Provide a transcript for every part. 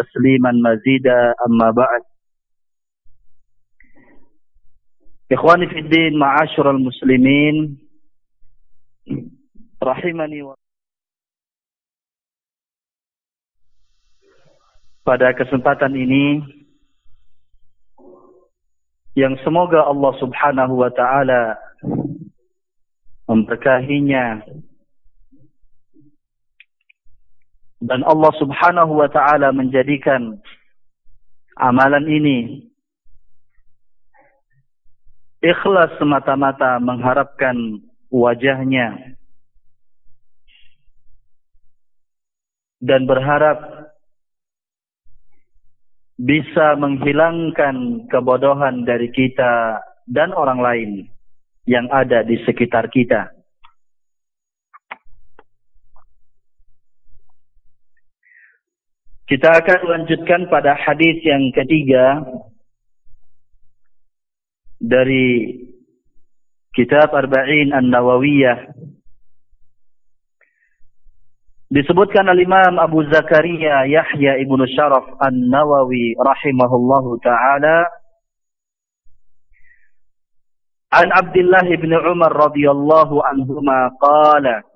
تسليما مزيدا أما بعد إخواني في الدين معاشر المسلمين رحمني و... Pada kesempatan ini yang semoga Allah Subhanahu wa taala memberkahinya dan Allah Subhanahu wa taala menjadikan amalan ini ikhlas semata-mata mengharapkan wajahnya dan berharap bisa menghilangkan kebodohan dari kita dan orang lain yang ada di sekitar kita. Kita akan lanjutkan pada hadis yang ketiga dari kitab Arba'in An-Nawawiyah. Disebutkan al-Imam Abu Zakaria Yahya Ibnu Syaraf An-Nawawi rahimahullahu taala An Abdullah bin Umar radhiyallahu anhuma qala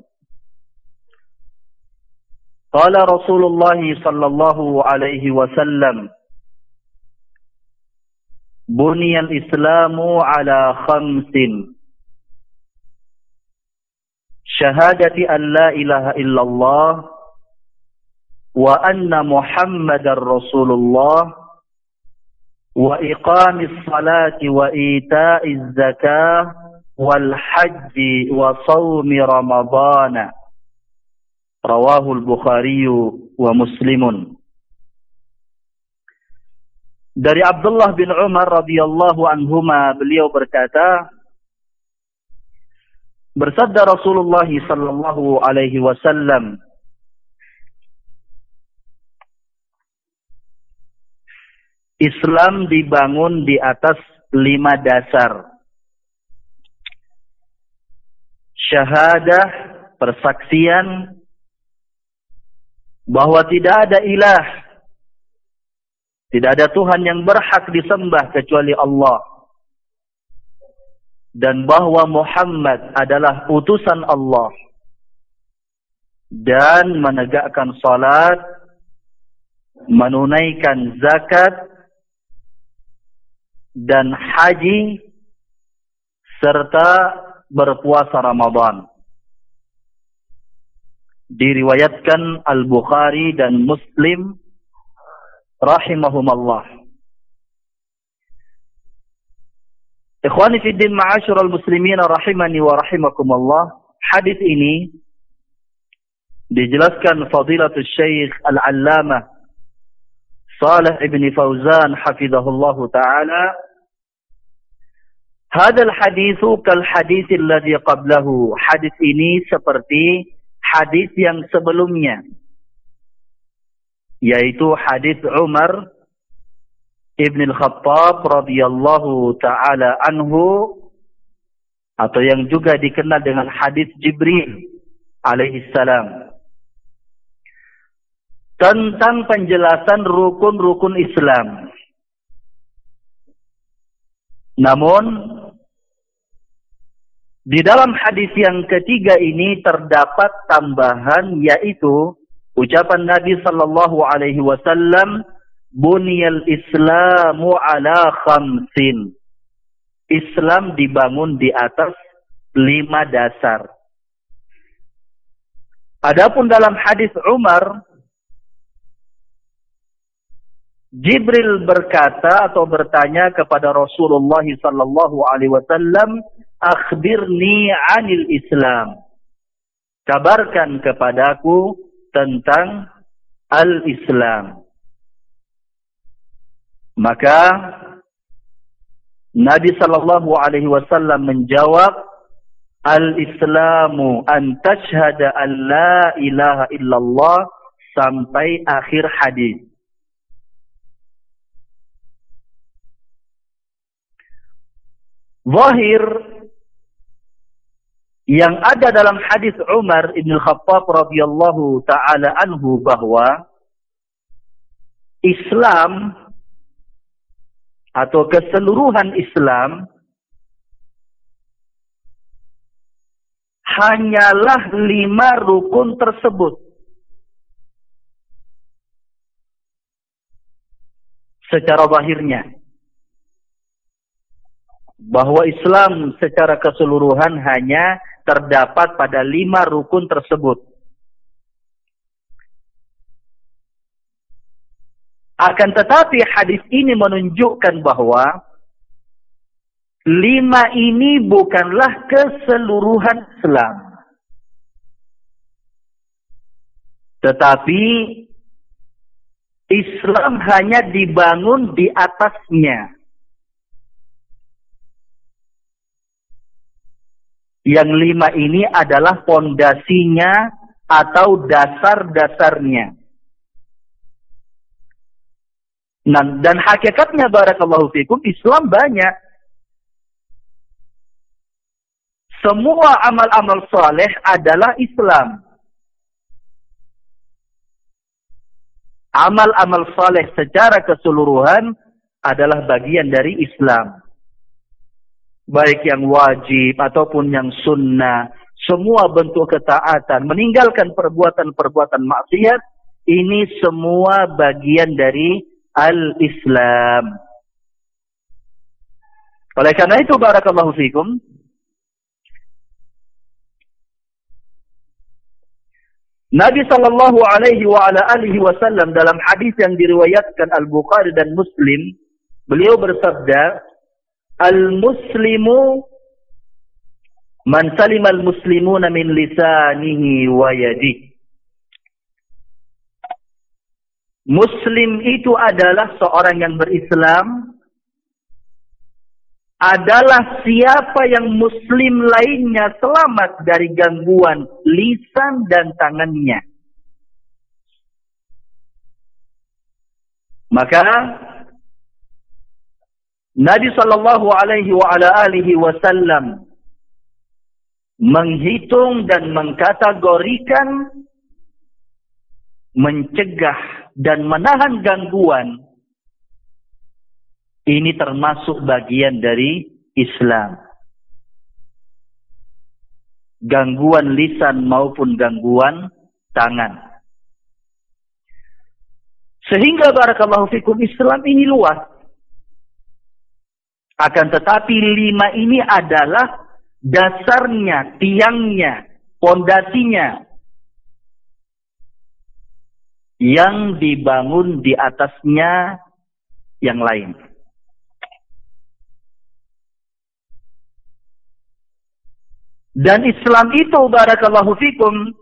قال رسول الله صلى الله عليه وسلم بني الإسلام على خمس. شهادة أن لا إله إلا الله وأن محمد رسول الله وإقام الصلاة وإيتاء الزكاة والحج وصوم رمضان. Rawahul Bukhari wa Muslimun. Dari Abdullah bin Umar radhiyallahu anhuma beliau berkata Bersabda Rasulullah sallallahu alaihi wasallam Islam dibangun di atas lima dasar. Syahadah, persaksian, bahwa tidak ada ilah. Tidak ada Tuhan yang berhak disembah kecuali Allah. Dan bahwa Muhammad adalah utusan Allah. Dan menegakkan salat menunaikan zakat dan haji serta berpuasa Ramadan diriwayatkan Al-Bukhari dan Muslim rahimahumallah. Ikhwani fi din ma'asyiral muslimin rahimani wa rahimakumullah. Hadis ini dijelaskan fadilatul Syekh Al-Allamah Salih ibn Fauzan hafizahullah taala Hadal hadithu kal hadith alladhi qablahu. Hadis ini seperti hadis yang sebelumnya yaitu hadis Umar Ibn Al-Khattab radhiyallahu taala anhu atau yang juga dikenal dengan hadis Jibril alaihi salam tentang penjelasan rukun-rukun Islam. Namun di dalam hadis yang ketiga ini terdapat tambahan yaitu ucapan Nabi sallallahu alaihi wasallam bunyal islamu ala khamsin. Islam dibangun di atas lima dasar. Adapun dalam hadis Umar Jibril berkata atau bertanya kepada Rasulullah sallallahu alaihi wasallam akhbirni anil Islam. Kabarkan kepadaku tentang al-Islam. Maka Nabi sallallahu alaihi wasallam menjawab Al-Islamu an tashhada an la ilaha illallah sampai akhir hadis. Zahir yang ada dalam hadis Umar bin Khattab radhiyallahu taala anhu bahwa Islam atau keseluruhan Islam hanyalah lima rukun tersebut. Secara bahirnya. Bahwa Islam secara keseluruhan hanya terdapat pada lima rukun tersebut. Akan tetapi hadis ini menunjukkan bahwa lima ini bukanlah keseluruhan Islam. Tetapi Islam hanya dibangun di atasnya. Yang lima ini adalah pondasinya atau dasar-dasarnya. Dan, dan hakikatnya barakallahu fikum Islam banyak. Semua amal-amal soleh adalah Islam. Amal-amal soleh secara keseluruhan adalah bagian dari Islam. Baik yang wajib ataupun yang sunnah. Semua bentuk ketaatan. Meninggalkan perbuatan-perbuatan maksiat. Ini semua bagian dari al-Islam. Oleh karena itu, barakallahu fikum. Nabi sallallahu alaihi wa ala alihi wasallam dalam hadis yang diriwayatkan Al-Bukhari dan Muslim, beliau bersabda, "Al-muslimu man salima al-muslimuna min lisanihi wa yadihi." Muslim itu adalah seorang yang berislam adalah siapa yang muslim lainnya selamat dari gangguan lisan dan tangannya. Maka Nabi sallallahu alaihi wa ala alihi wasallam menghitung dan mengkategorikan mencegah dan menahan gangguan ini termasuk bagian dari Islam. Gangguan lisan maupun gangguan tangan. Sehingga barakallahu fikum Islam ini luas. Akan tetapi lima ini adalah dasarnya, tiangnya, pondasinya yang dibangun di atasnya yang lain. Dan Islam itu barakallahu fikum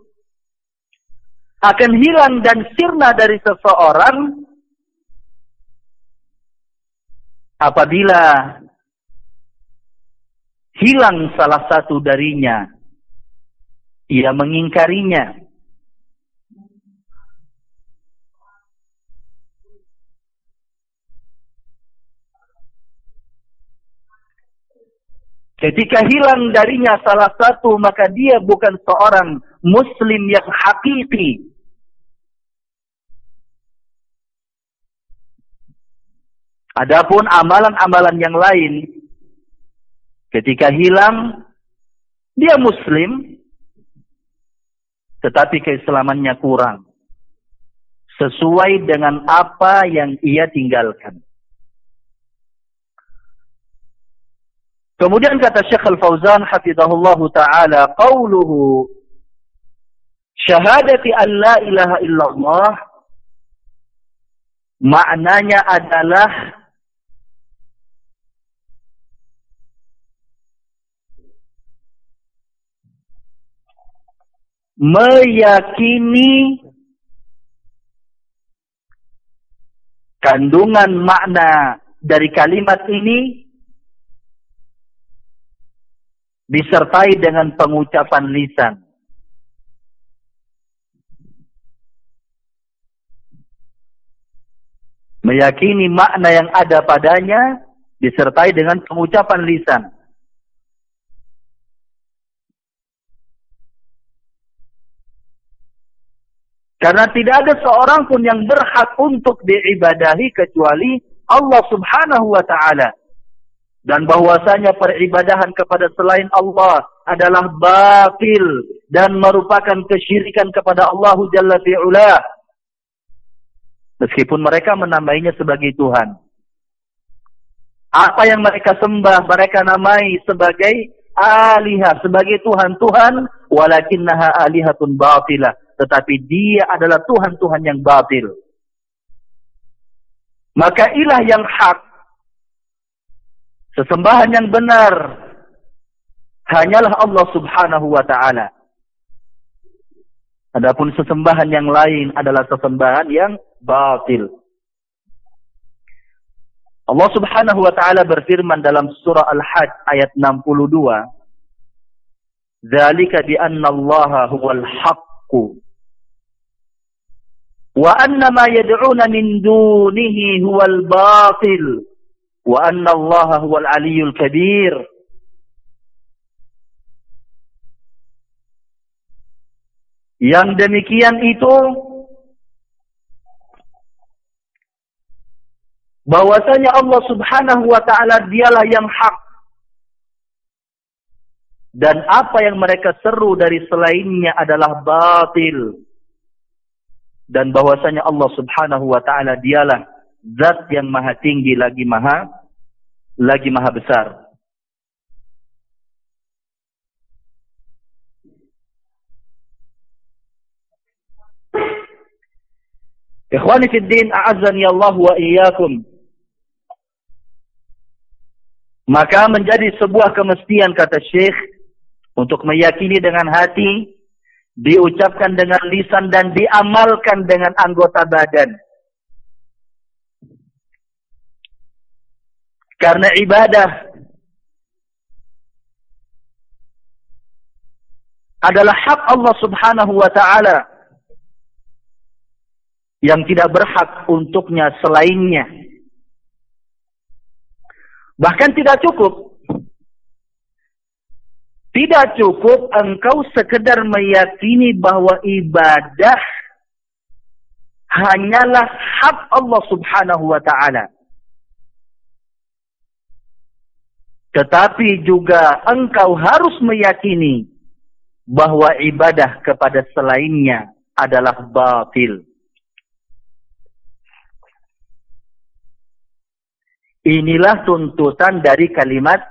akan hilang dan sirna dari seseorang apabila hilang salah satu darinya ia mengingkarinya Ketika hilang darinya salah satu, maka dia bukan seorang muslim yang hakiki. Adapun amalan-amalan yang lain, ketika hilang, dia muslim, tetapi keislamannya kurang. Sesuai dengan apa yang ia tinggalkan. Kemudian kata Syekh Al-Fauzan hafizahullah taala qauluhu syahadati an la ilaha illallah maknanya adalah meyakini kandungan makna dari kalimat ini disertai dengan pengucapan lisan. Meyakini makna yang ada padanya disertai dengan pengucapan lisan. Karena tidak ada seorang pun yang berhak untuk diibadahi kecuali Allah subhanahu wa ta'ala. Dan bahwasanya peribadahan kepada selain Allah adalah batil dan merupakan kesyirikan kepada Allah Jalla fi'ula. Meskipun mereka menamainya sebagai Tuhan. Apa yang mereka sembah, mereka namai sebagai alihah, sebagai Tuhan-Tuhan, walakinnaha alihatun batilah. Tetapi dia adalah Tuhan-Tuhan yang batil. Maka ilah yang hak, sesembahan yang benar, hanyalah Allah subhanahu wa ta'ala. Adapun sesembahan yang lain adalah sesembahan yang batil. Allah Subhanahu wa taala berfirman dalam surah Al-Hajj ayat 62 Zalika bi anna Allah huwal haqq wa anna ma yad'una min dunihi huwal batil. Wa anna Allah huwal aliyyul kabir. Yang demikian itu bahwasanya Allah Subhanahu wa taala dialah yang hak. Dan apa yang mereka seru dari selainnya adalah batil dan bahwasanya Allah Subhanahu wa taala dialah zat yang maha tinggi lagi maha lagi maha besar. Ikhwani fi din a'azzani Allah wa iyyakum. Maka menjadi sebuah kemestian kata Syekh untuk meyakini dengan hati, diucapkan dengan lisan dan diamalkan dengan anggota badan. Karena ibadah adalah hak Allah Subhanahu wa taala yang tidak berhak untuknya selainnya. Bahkan tidak cukup. Tidak cukup engkau sekedar meyakini bahwa ibadah hanyalah hak Allah subhanahu wa ta'ala. Tetapi juga engkau harus meyakini bahwa ibadah kepada selainnya adalah batil. Inilah tuntutan dari kalimat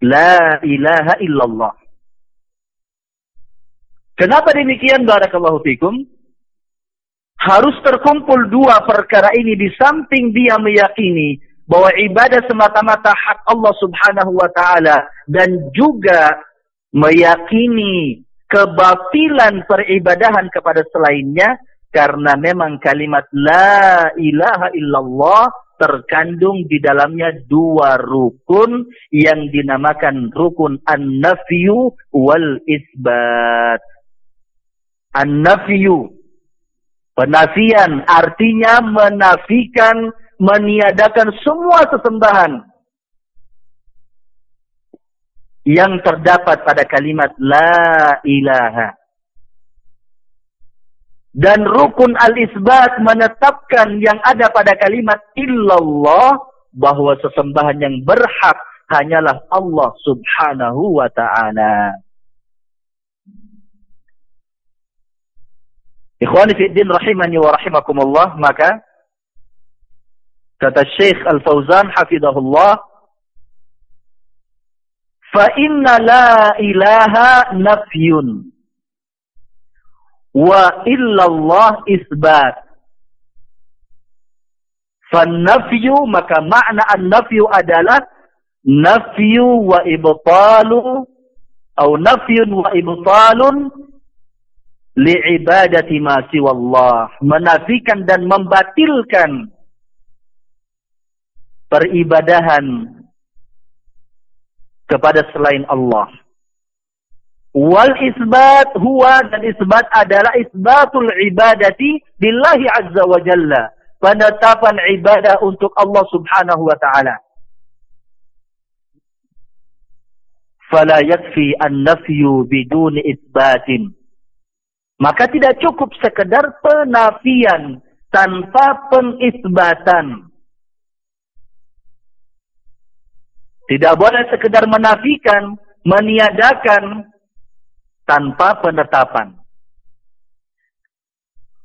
La ilaha illallah. Kenapa demikian barakallahu fikum? Harus terkumpul dua perkara ini di samping dia meyakini bahwa ibadah semata-mata hak Allah subhanahu wa ta'ala dan juga meyakini kebatilan peribadahan kepada selainnya karena memang kalimat la ilaha illallah terkandung di dalamnya dua rukun yang dinamakan rukun an-nafyu wal isbat. An-nafyu penafian artinya menafikan, meniadakan semua sesembahan yang terdapat pada kalimat la ilaha dan rukun al-isbat menetapkan yang ada pada kalimat illallah bahwa sesembahan yang berhak hanyalah Allah subhanahu wa ta'ala. Ikhwani fi din rahimani wa rahimakumullah. Maka kata Syekh Al-Fauzan hafidahullah. Fa inna la ilaha nafyun wa illallah isbat. Fannafyu maka makna an-nafyu adalah nafyu wa ibtalu atau nafyun wa ibtalun li'ibadati ma siwallah. Menafikan dan membatilkan peribadahan kepada selain Allah. Wal isbat huwa dan isbat adalah isbatul ibadati lillahi azza wa jalla. Penetapan ibadah untuk Allah subhanahu wa ta'ala. Fala yakfi an nafyu bidun isbatin. Maka tidak cukup sekedar penafian tanpa pengisbatan. Tidak boleh sekedar menafikan, meniadakan tanpa penetapan.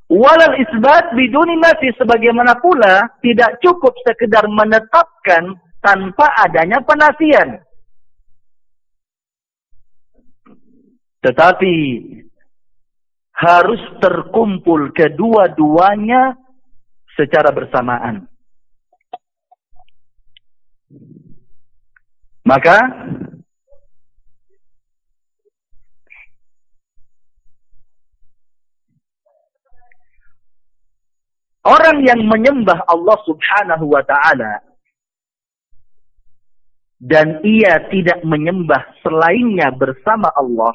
Walal isbat biduni nafi sebagaimana pula tidak cukup sekedar menetapkan tanpa adanya penafian. Tetapi harus terkumpul kedua-duanya secara bersamaan. Maka orang yang menyembah Allah Subhanahu wa taala dan ia tidak menyembah selainnya bersama Allah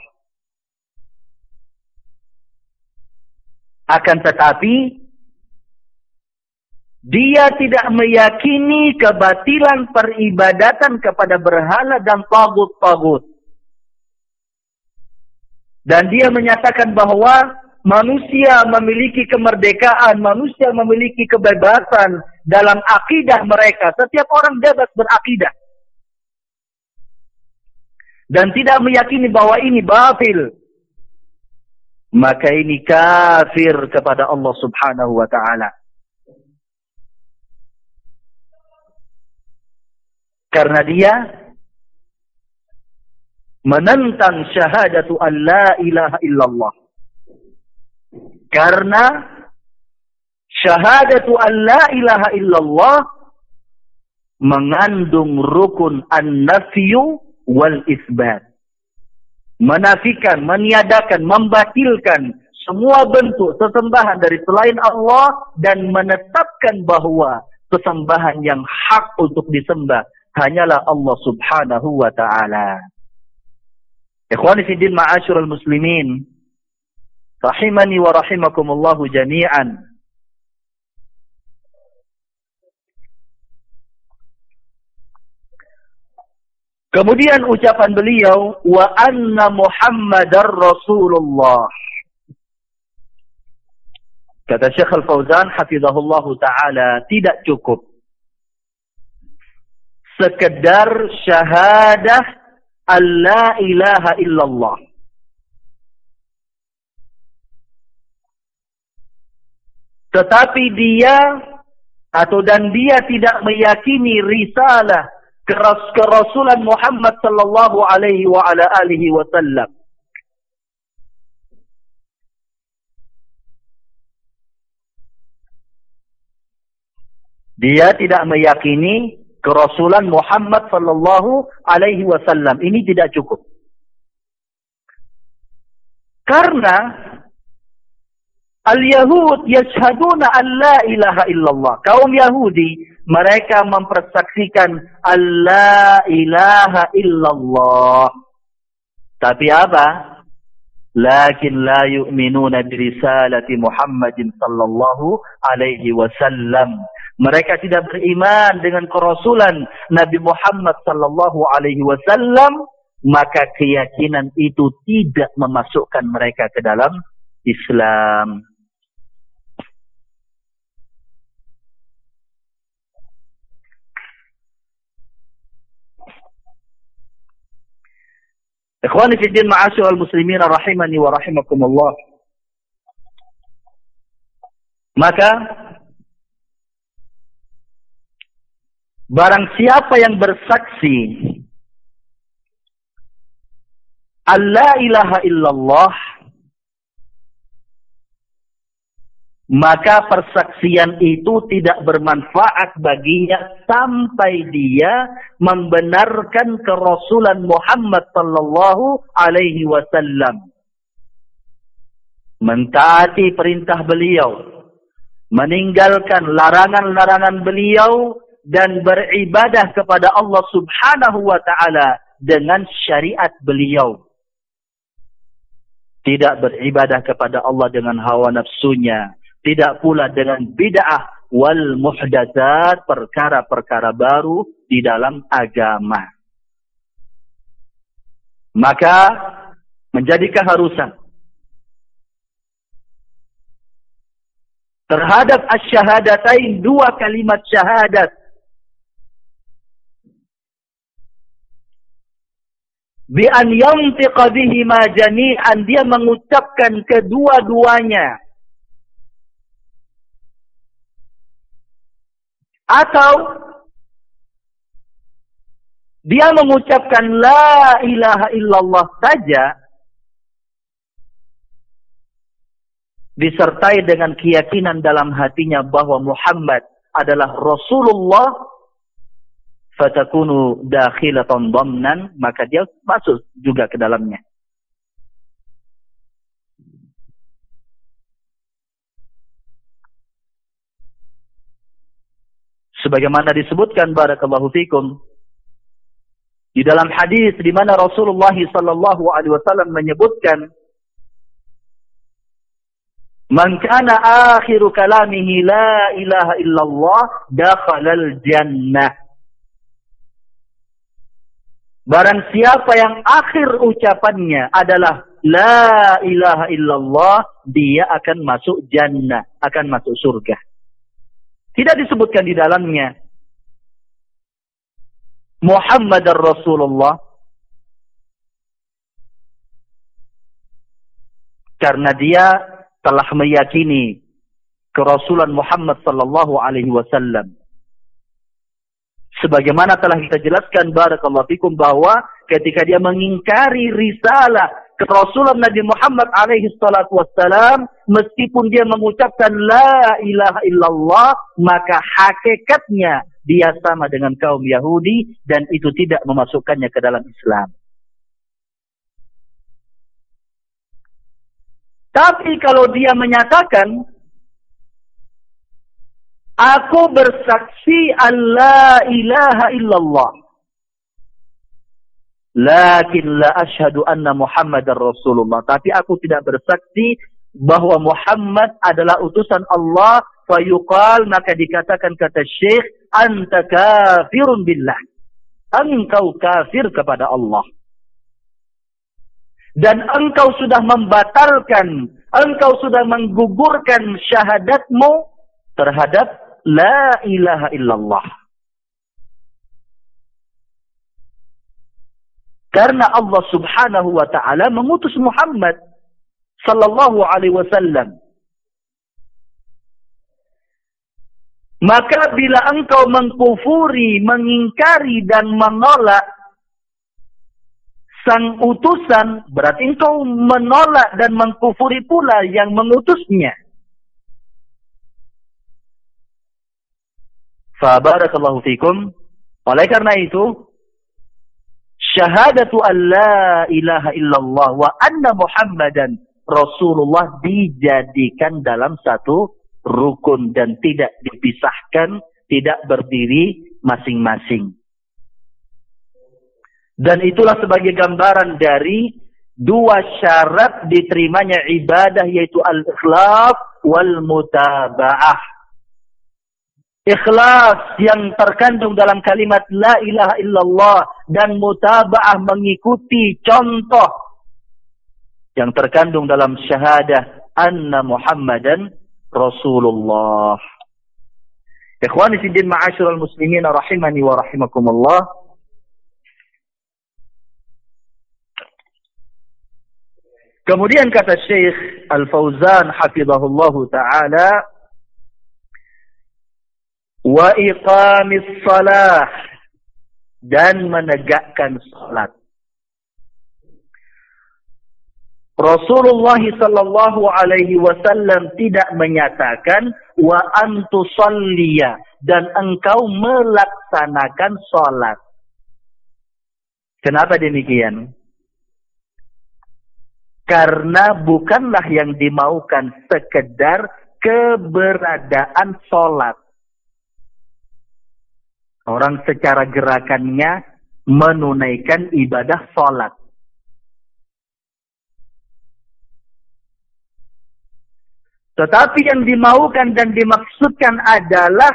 akan tetapi dia tidak meyakini kebatilan peribadatan kepada berhala dan tagut-tagut. Dan dia menyatakan bahwa manusia memiliki kemerdekaan, manusia memiliki kebebasan dalam akidah mereka. Setiap orang bebas berakidah. Dan tidak meyakini bahwa ini batil. Maka ini kafir kepada Allah subhanahu wa ta'ala. Karena dia menentang syahadatu an la ilaha illallah. Karena syahadatu an la ilaha illallah mengandung rukun an-nafyu wal isbat. Menafikan, meniadakan, membatilkan semua bentuk sesembahan dari selain Allah dan menetapkan bahwa sesembahan yang hak untuk disembah hanyalah Allah subhanahu wa ta'ala. Ikhwani fi muslimin. Rahimani wa rahimakumullahu jami'an. Kemudian ucapan beliau wa anna Muhammadar Rasulullah. Kata Syekh Al-Fauzan hafizahullahu taala tidak cukup sekedar syahadah Allah ilaha illallah. Tetapi dia atau dan dia tidak meyakini risalah kerasulan Muhammad sallallahu alaihi wa ala alihi wasallam. Dia tidak meyakini kerasulan Muhammad sallallahu alaihi wasallam ini tidak cukup. Karena al-Yahud yashhaduna an la ilaha illallah. Kaum Yahudi mereka mempersaksikan Allah ilaha illallah. Tapi apa? Lakin la yu'minuna bi risalati Muhammadin sallallahu alaihi wasallam. Mereka tidak beriman dengan kerasulan Nabi Muhammad sallallahu alaihi wasallam, maka keyakinan itu tidak memasukkan mereka ke dalam Islam. Ikhwani fi din ma'asyur al-muslimin rahimani wa rahimakumullah. Maka Barang siapa yang bersaksi Allah ilaha illallah maka persaksian itu tidak bermanfaat baginya sampai dia membenarkan kerasulan Muhammad sallallahu alaihi wasallam mentaati perintah beliau meninggalkan larangan-larangan beliau dan beribadah kepada Allah subhanahu wa ta'ala dengan syariat beliau. Tidak beribadah kepada Allah dengan hawa nafsunya. Tidak pula dengan bid'ah wal muhdatsat perkara-perkara baru di dalam agama. Maka menjadi keharusan. Terhadap asyhadatain dua kalimat syahadat. Bi an yantiqa bihi jami'an dia mengucapkan kedua-duanya atau dia mengucapkan la ilaha illallah saja disertai dengan keyakinan dalam hatinya bahwa Muhammad adalah Rasulullah fatakunu dakhilatan dhamnan maka dia masuk juga ke dalamnya sebagaimana disebutkan barakallahu fikum di dalam hadis di mana Rasulullah sallallahu alaihi wasallam menyebutkan Man kana akhiru kalamihi la ilaha illallah dakhalal jannah. Barang siapa yang akhir ucapannya adalah la ilaha illallah, dia akan masuk jannah, akan masuk surga. Tidak disebutkan di dalamnya Muhammad Rasulullah karena dia telah meyakini kerasulan Muhammad sallallahu alaihi wasallam. Sebagaimana telah kita jelaskan barakallahu fikum bahwa ketika dia mengingkari risalah kerasulan Nabi Muhammad alaihi salatu wasallam meskipun dia mengucapkan la ilaha illallah maka hakikatnya dia sama dengan kaum Yahudi dan itu tidak memasukkannya ke dalam Islam. Tapi kalau dia menyatakan, Aku bersaksi Allah ilaha illallah. Lakin la ashadu anna Muhammad Rasulullah. Tapi aku tidak bersaksi bahwa Muhammad adalah utusan Allah. Fayuqal maka dikatakan kata Syekh. Anta kafirun billah. Engkau kafir kepada Allah dan engkau sudah membatalkan, engkau sudah menggugurkan syahadatmu terhadap la ilaha illallah. Karena Allah subhanahu wa ta'ala mengutus Muhammad sallallahu alaihi wasallam. Maka bila engkau mengkufuri, mengingkari dan menolak sang utusan, berarti engkau menolak dan mengkufuri pula yang mengutusnya. Fabarakallahu fikum. Oleh karena itu, syahadatu an la ilaha illallah wa anna muhammadan Rasulullah dijadikan dalam satu rukun dan tidak dipisahkan, tidak berdiri masing-masing. Dan itulah sebagai gambaran dari dua syarat diterimanya ibadah yaitu al-ikhlas wal mutaba'ah. Ikhlas yang terkandung dalam kalimat la ilaha illallah dan mutaba'ah mengikuti contoh yang terkandung dalam syahadah anna Muhammadan Rasulullah. Ikhwani fiddin ma'asyiral muslimin rahimani wa rahimakumullah. Kemudian kata Syekh Al-Fauzan hafizahullah taala wa iqamis salah dan menegakkan salat. Rasulullah sallallahu alaihi wasallam tidak menyatakan wa antusalliya dan engkau melaksanakan salat. Kenapa demikian? Karena bukanlah yang dimaukan sekedar keberadaan sholat. Orang secara gerakannya menunaikan ibadah sholat. Tetapi yang dimaukan dan dimaksudkan adalah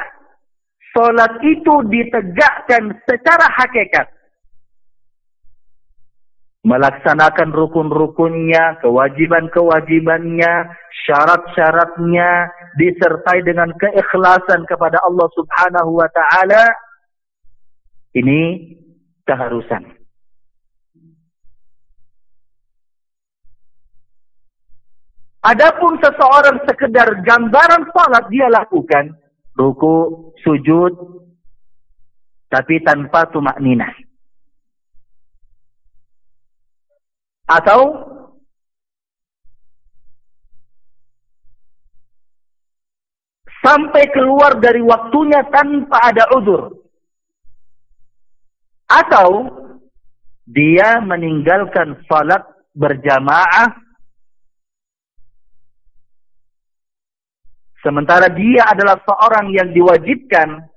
sholat itu ditegakkan secara hakikat melaksanakan rukun-rukunnya, kewajiban-kewajibannya, syarat-syaratnya, disertai dengan keikhlasan kepada Allah subhanahu wa ta'ala, ini keharusan. Adapun seseorang sekedar gambaran salat dia lakukan, ruku, sujud, tapi tanpa tumak ninah. Atau sampai keluar dari waktunya tanpa ada uzur. Atau dia meninggalkan salat berjamaah sementara dia adalah seorang yang diwajibkan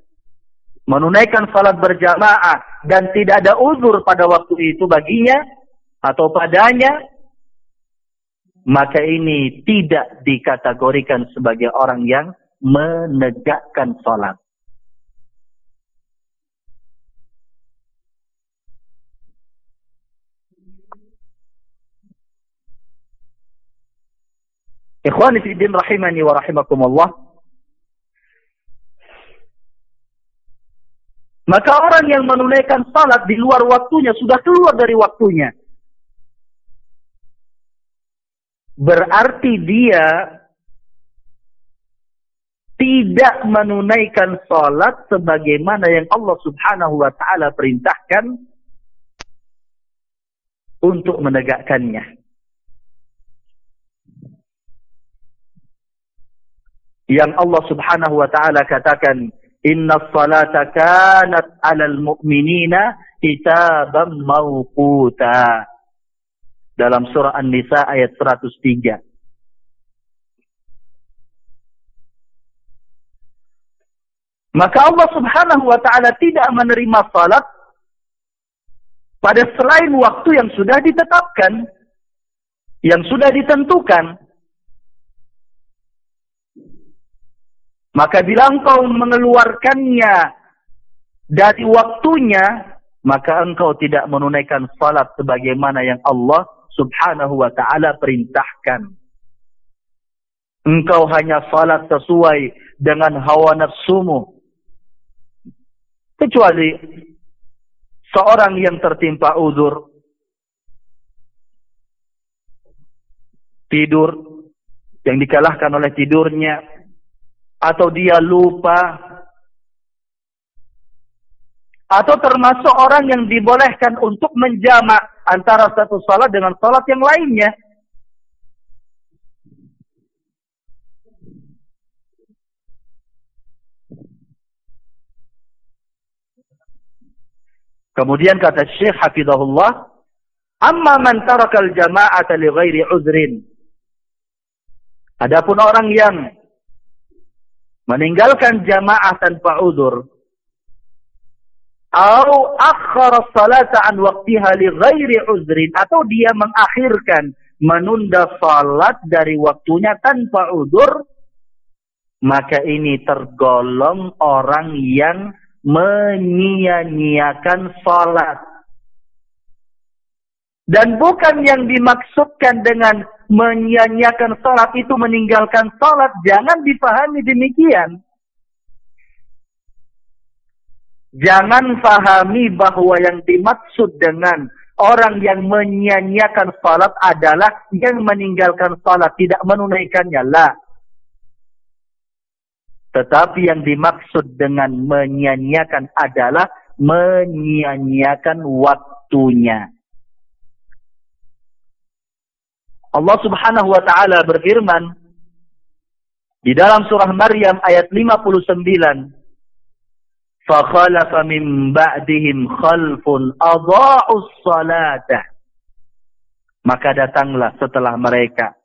menunaikan salat berjamaah dan tidak ada uzur pada waktu itu baginya, atau padanya, maka ini tidak dikategorikan sebagai orang yang menegakkan sholat. Ikhwani fi din rahimani wa rahimakumullah. Maka orang yang menunaikan salat di luar waktunya sudah keluar dari waktunya. berarti dia tidak menunaikan salat sebagaimana yang Allah Subhanahu wa taala perintahkan untuk menegakkannya. Yang Allah Subhanahu wa taala katakan, "Inna salata kanat 'alal mu'minina kitaban mawquta." dalam surah An-Nisa ayat 103. Maka Allah Subhanahu wa taala tidak menerima salat pada selain waktu yang sudah ditetapkan, yang sudah ditentukan. Maka bila engkau mengeluarkannya dari waktunya, maka engkau tidak menunaikan salat sebagaimana yang Allah subhanahu wa ta'ala perintahkan. Engkau hanya salat sesuai dengan hawa nafsumu. Kecuali seorang yang tertimpa uzur. Tidur yang dikalahkan oleh tidurnya. Atau dia lupa atau termasuk orang yang dibolehkan untuk menjamak antara satu salat dengan salat yang lainnya. Kemudian kata Syekh Hafizahullah, "Amma man tarakal jama'ata li ghairi uzrin." Adapun orang yang meninggalkan jamaah tanpa uzur, atau akhara salata an waqtiha li ghairi uzrin. Atau dia mengakhirkan menunda salat dari waktunya tanpa uzur maka ini tergolong orang yang menyia-nyiakan salat dan bukan yang dimaksudkan dengan menyia-nyiakan salat itu meninggalkan salat jangan dipahami demikian Jangan fahami bahwa yang dimaksud dengan orang yang menyanyiakan salat adalah yang meninggalkan salat, tidak menunaikannya. Lah. Tetapi yang dimaksud dengan menyanyiakan adalah menyanyiakan waktunya. Allah subhanahu wa ta'ala berfirman di dalam surah Maryam ayat 59 فخلف من بعدهم خلف أضاعوا الصلاة maka datanglah setelah mereka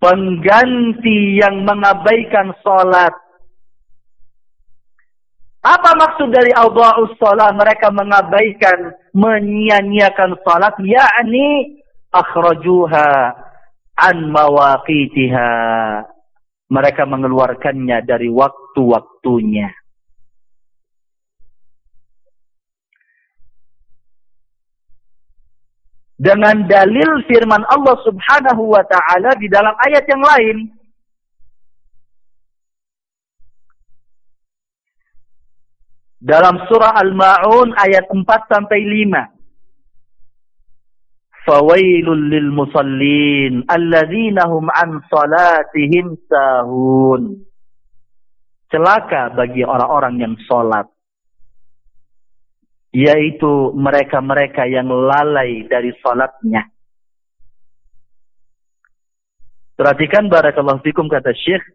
pengganti yang mengabaikan salat apa maksud dari adha'us salat mereka mengabaikan menyia-nyiakan salat yakni akhrajuha an mawaqitiha mereka mengeluarkannya dari waktu-waktunya. dengan dalil firman Allah Subhanahu wa taala di dalam ayat yang lain. Dalam surah Al-Maun ayat 4 sampai 5. Fawailul lil musallin alladzina hum an salatihim sahun. Celaka bagi orang-orang yang salat yaitu mereka-mereka yang lalai dari salatnya. Perhatikan barakallahu fikum kata Syekh,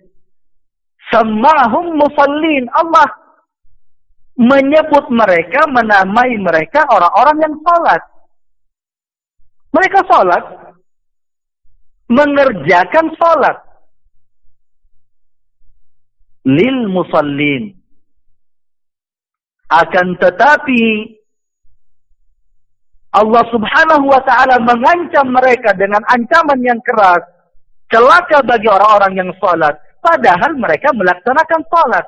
samahum musallin. Allah menyebut mereka, menamai mereka orang-orang yang salat. Mereka salat mengerjakan salat lil musallin akan tetapi Allah subhanahu wa ta'ala mengancam mereka dengan ancaman yang keras. Celaka bagi orang-orang yang sholat. Padahal mereka melaksanakan sholat.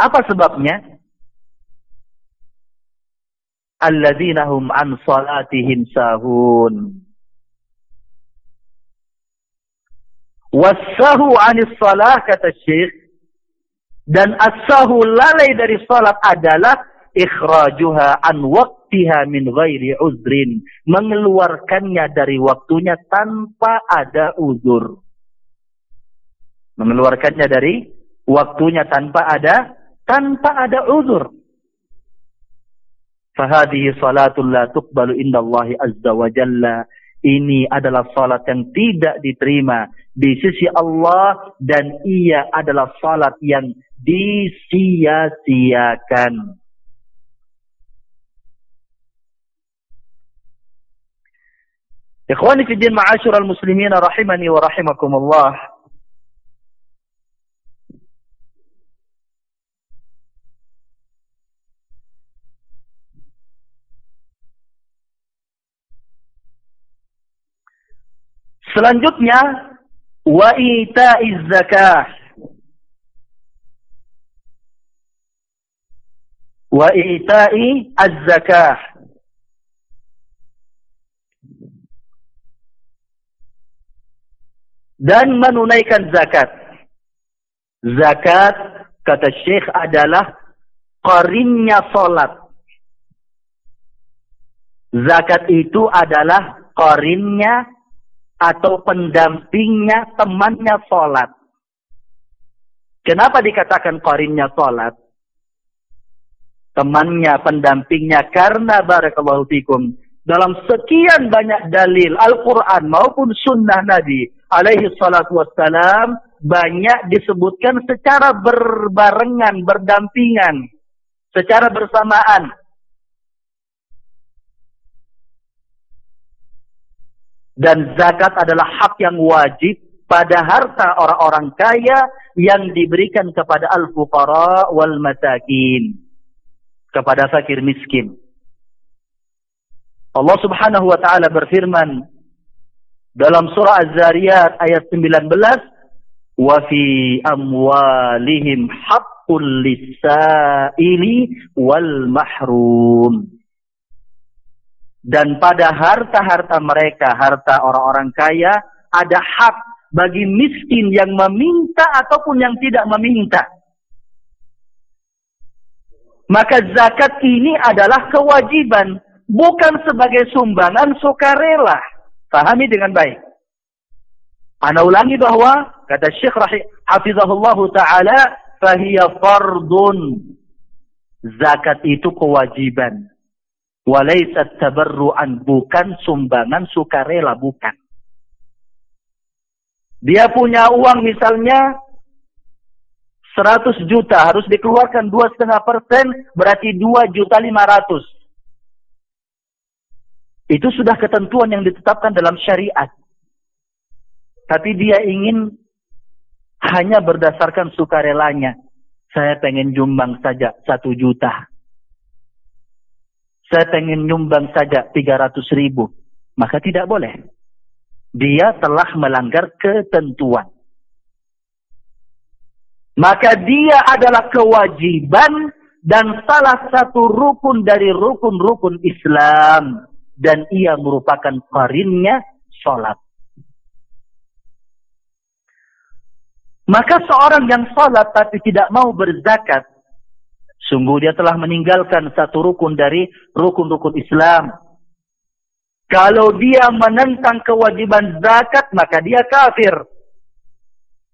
Apa sebabnya? Alladzina hum an salatihim sahun. Wassahu anis salah kata syekh dan asahu lalai dari salat adalah ikhrajuha an waqtiha min ghairi uzrin. Mengeluarkannya dari waktunya tanpa ada uzur. Mengeluarkannya dari waktunya tanpa ada tanpa ada uzur. Fahadihi salatul la tuqbalu indallahi azza wa jalla. Ini adalah salat yang tidak diterima di sisi Allah dan ia adalah salat yang disia-siakan. Ikhwani fi din ma'asyiral muslimin rahimani wa rahimakumullah. Selanjutnya wa ita'iz zakah. wa i'ta'i az-zakah. Dan menunaikan zakat. Zakat kata syekh adalah qarinnya salat zakat itu adalah qarinnya atau pendampingnya temannya salat kenapa dikatakan qarinnya salat temannya, pendampingnya karena barakallahu fikum dalam sekian banyak dalil Al-Quran maupun sunnah Nabi alaihi salatu wassalam banyak disebutkan secara berbarengan, berdampingan, secara bersamaan. Dan zakat adalah hak yang wajib pada harta orang-orang kaya yang diberikan kepada al-fuqara wal masakin kepada fakir miskin. Allah Subhanahu wa taala berfirman dalam surah Az-Zariyat ayat 19, "Wa fi amwalihim haqqul lis-sa'ili wal mahrum." Dan pada harta-harta mereka, harta orang-orang kaya, ada hak bagi miskin yang meminta ataupun yang tidak meminta. Maka zakat ini adalah kewajiban. Bukan sebagai sumbangan sukarela. Pahami dengan baik. Ana ulangi bahwa, kata Syekh Hafizahullah Ta'ala, Fahiyya fardun. Zakat itu kewajiban. Walaisat tabarru'an. Bukan sumbangan sukarela. Bukan. Dia punya uang misalnya 100 juta harus dikeluarkan 2,5 persen berarti 2 juta 500. Itu sudah ketentuan yang ditetapkan dalam syariat. Tapi dia ingin hanya berdasarkan sukarelanya. Saya pengen nyumbang saja 1 juta. Saya pengen nyumbang saja 300 ribu. Maka tidak boleh. Dia telah melanggar ketentuan. Maka dia adalah kewajiban dan salah satu rukun dari rukun-rukun Islam. dan ia merupakan qarinnya salat. Maka seorang yang salat tapi tidak mau berzakat, sungguh dia telah meninggalkan satu rukun dari rukun-rukun Islam. Kalau dia menentang kewajiban zakat, maka dia kafir.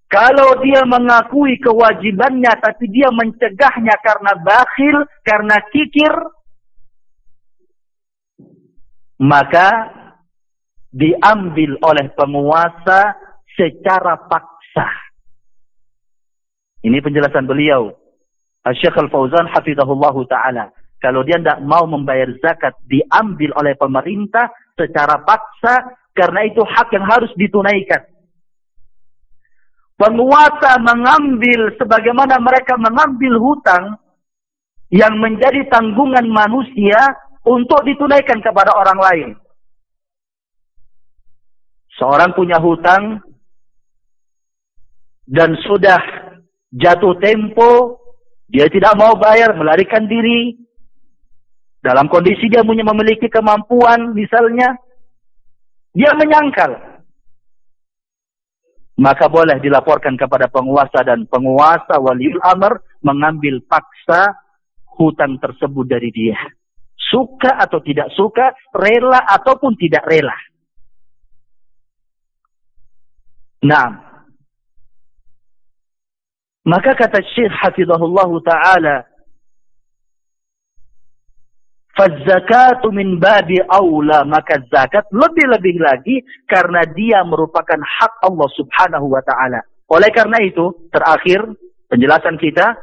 Kalau dia mengakui kewajibannya tapi dia mencegahnya karena bakhil, karena kikir, maka diambil oleh penguasa secara paksa. Ini penjelasan beliau. Syekh Al-Fauzan hafizahullah ta'ala. Kalau dia tidak mau membayar zakat, diambil oleh pemerintah secara paksa, karena itu hak yang harus ditunaikan. Penguasa mengambil sebagaimana mereka mengambil hutang yang menjadi tanggungan manusia untuk ditunaikan kepada orang lain. Seorang punya hutang dan sudah jatuh tempo, dia tidak mau bayar, melarikan diri. Dalam kondisi dia punya memiliki kemampuan, misalnya, dia menyangkal. Maka boleh dilaporkan kepada penguasa dan penguasa waliul amr mengambil paksa hutang tersebut dari dia. Suka atau tidak suka, rela ataupun tidak rela. Nah, maka kata Syekh Hafizahullah Ta'ala, Fazakatu min babi awla. Maka zakat lebih-lebih lagi karena dia merupakan hak Allah subhanahu wa ta'ala. Oleh karena itu, terakhir penjelasan kita,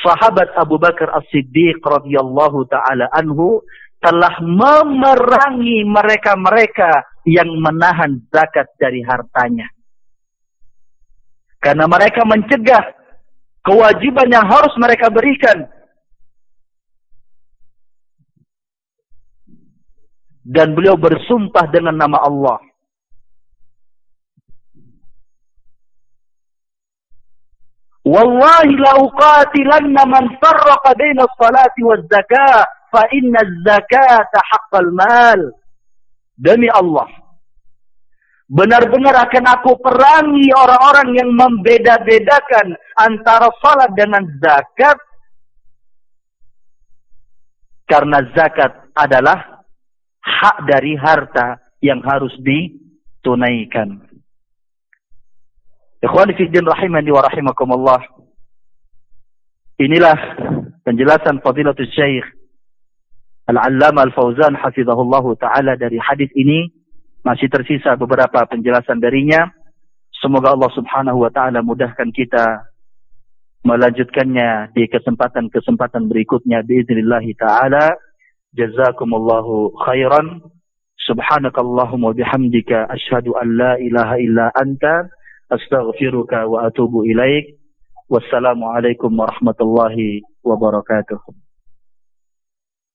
sahabat Abu Bakar As-Siddiq radhiyallahu ta'ala anhu telah memerangi mereka-mereka yang menahan zakat dari hartanya. Karena mereka mencegah kewajiban yang harus mereka berikan. Dan beliau bersumpah dengan nama Allah. Wallahi la uqatilanna man farraqa baina as-salati waz-zakah fa inna az-zakata haqqal mal. Demi Allah, Benar-benar akan aku perangi orang-orang yang membeda-bedakan antara salat dengan zakat. Karena zakat adalah hak dari harta yang harus ditunaikan. Ikhwani fi din rahimani wa rahimakumullah. Inilah penjelasan Fadilatul Syekh Al-Allama Al-Fauzan hafizahullahu taala dari hadis ini masih tersisa beberapa penjelasan darinya. Semoga Allah subhanahu wa ta'ala mudahkan kita melanjutkannya di kesempatan-kesempatan berikutnya. Biiznillahi ta'ala. Jazakumullahu khairan. Subhanakallahumma bihamdika ashadu an la ilaha illa anta. Astaghfiruka wa atubu ilaik. Wassalamualaikum warahmatullahi wabarakatuh.